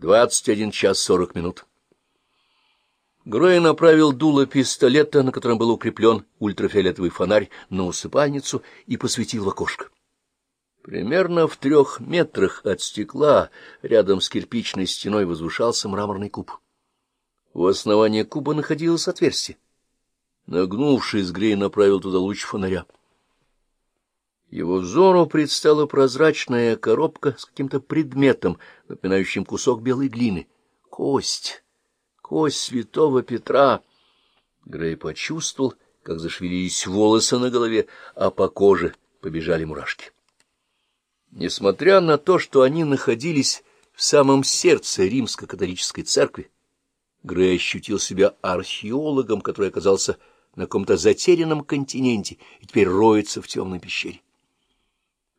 Двадцать один час сорок минут. Грей направил дуло пистолета, на котором был укреплен ультрафиолетовый фонарь, на усыпальницу и посветил в окошко. Примерно в трех метрах от стекла рядом с кирпичной стеной возвышался мраморный куб. У основания куба находилось отверстие. Нагнувшись, Грей направил туда луч фонаря. Его взору предстала прозрачная коробка с каким-то предметом, напоминающим кусок белой глины. Кость! Кость святого Петра! Грей почувствовал, как зашевелились волосы на голове, а по коже побежали мурашки. Несмотря на то, что они находились в самом сердце римско-католической церкви, Грей ощутил себя археологом, который оказался на каком-то затерянном континенте и теперь роется в темной пещере.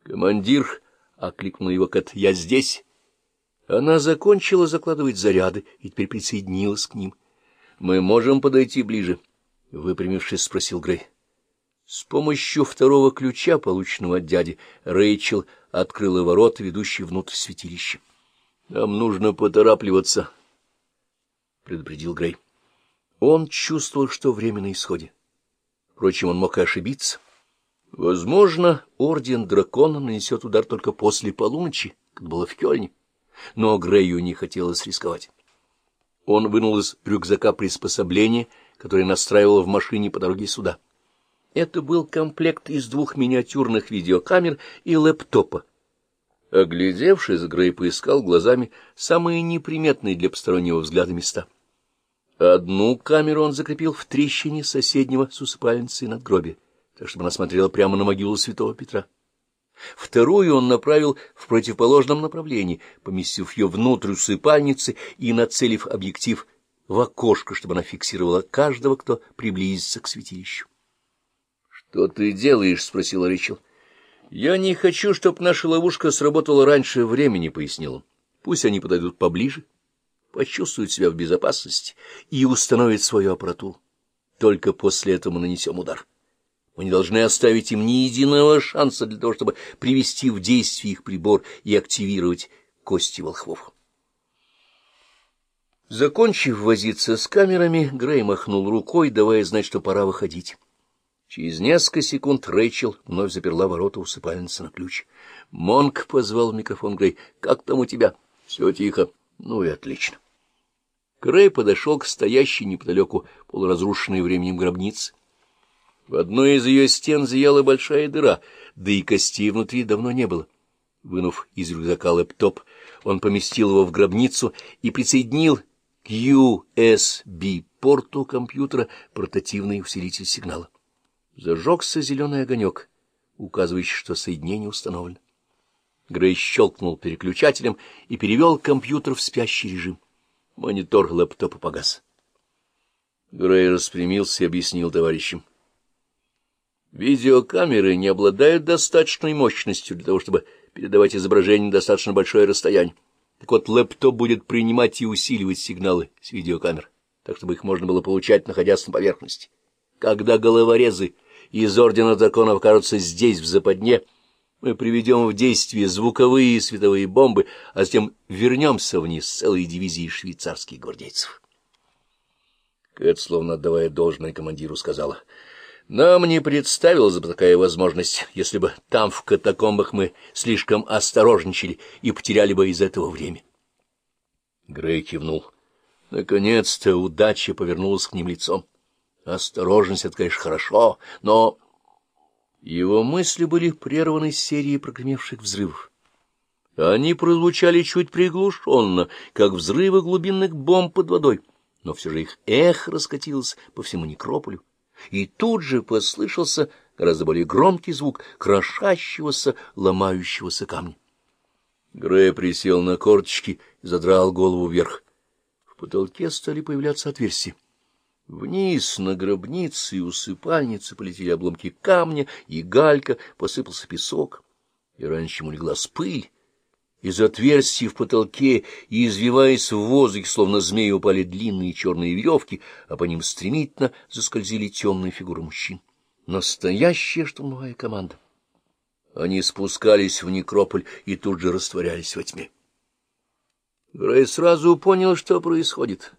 Командир окликнул его Кэт. «Я здесь». Она закончила закладывать заряды и теперь присоединилась к ним. «Мы можем подойти ближе?» — выпрямившись, спросил Грей. С помощью второго ключа, полученного от дяди, Рэйчел открыла ворота, ведущие внутрь святилища. — Нам нужно поторапливаться, — предупредил Грей. Он чувствовал, что время на исходе. Впрочем, он мог и ошибиться. Возможно, орден дракона нанесет удар только после полуночи, как было в Кёльне, но Грею не хотелось рисковать. Он вынул из рюкзака приспособление, которое настраивал в машине по дороге сюда. Это был комплект из двух миниатюрных видеокамер и лэптопа. Оглядевшись, Грей поискал глазами самые неприметные для постороннего взгляда места. Одну камеру он закрепил в трещине соседнего с усыпальницей надгробия так чтобы она смотрела прямо на могилу святого Петра. Вторую он направил в противоположном направлении, поместив ее внутрь усыпальницы и нацелив объектив в окошко, чтобы она фиксировала каждого, кто приблизится к святилищу. — Что ты делаешь? — спросила Рэйчел. — Я не хочу, чтобы наша ловушка сработала раньше времени, — пояснил он. — Пусть они подойдут поближе, почувствуют себя в безопасности и установят свою аппаратуру. Только после этого мы нанесем удар. — мы не должны оставить им ни единого шанса для того, чтобы привести в действие их прибор и активировать кости волхвов. Закончив возиться с камерами, Грей махнул рукой, давая знать, что пора выходить. Через несколько секунд Рэйчел вновь заперла ворота усыпальницы на ключ. Монк позвал в микрофон Грей. — Как там у тебя? — Все тихо. — Ну и отлично. Грей подошел к стоящей неподалеку полуразрушенной временем гробнице. В одной из ее стен зияла большая дыра, да и костей внутри давно не было. Вынув из рюкзака лэптоп, он поместил его в гробницу и присоединил к USB-порту компьютера портативный усилитель сигнала. Зажегся зеленый огонек, указывающий, что соединение установлено. Грей щелкнул переключателем и перевел компьютер в спящий режим. Монитор лэптопа погас. Грей распрямился и объяснил товарищам. Видеокамеры не обладают достаточной мощностью для того, чтобы передавать изображение на достаточно большое расстояние. Так вот, лэптоп будет принимать и усиливать сигналы с видеокамер, так чтобы их можно было получать, находясь на поверхности. Когда головорезы из Ордена Драконов окажутся здесь, в западне, мы приведем в действие звуковые и световые бомбы, а затем вернемся вниз с целой дивизией швейцарских гвардейцев. Кэт, словно отдавая должное командиру, сказала — нам не представилась бы такая возможность, если бы там, в катакомбах, мы слишком осторожничали и потеряли бы из этого время. Грей кивнул. Наконец-то удача повернулась к ним лицом. Осторожность — это, конечно, хорошо, но... Его мысли были прерваны серией прогремевших взрывов. Они прозвучали чуть приглушенно, как взрывы глубинных бомб под водой, но все же их эхо раскатилось по всему некрополю и тут же послышался гораздо более громкий звук крошащегося, ломающегося камня. Грей присел на корточки и задрал голову вверх. В потолке стали появляться отверстия. Вниз на гробнице и усыпальнице полетели обломки камня и галька, посыпался песок, и раньше чем улеглась пыль, из отверстий в потолке и, извиваясь в воздухе, словно змеи, упали длинные черные веревки, а по ним стремительно заскользили темные фигуры мужчин. Настоящая штурмовая команда. Они спускались в некрополь и тут же растворялись во тьме. Грей сразу понял, что происходит.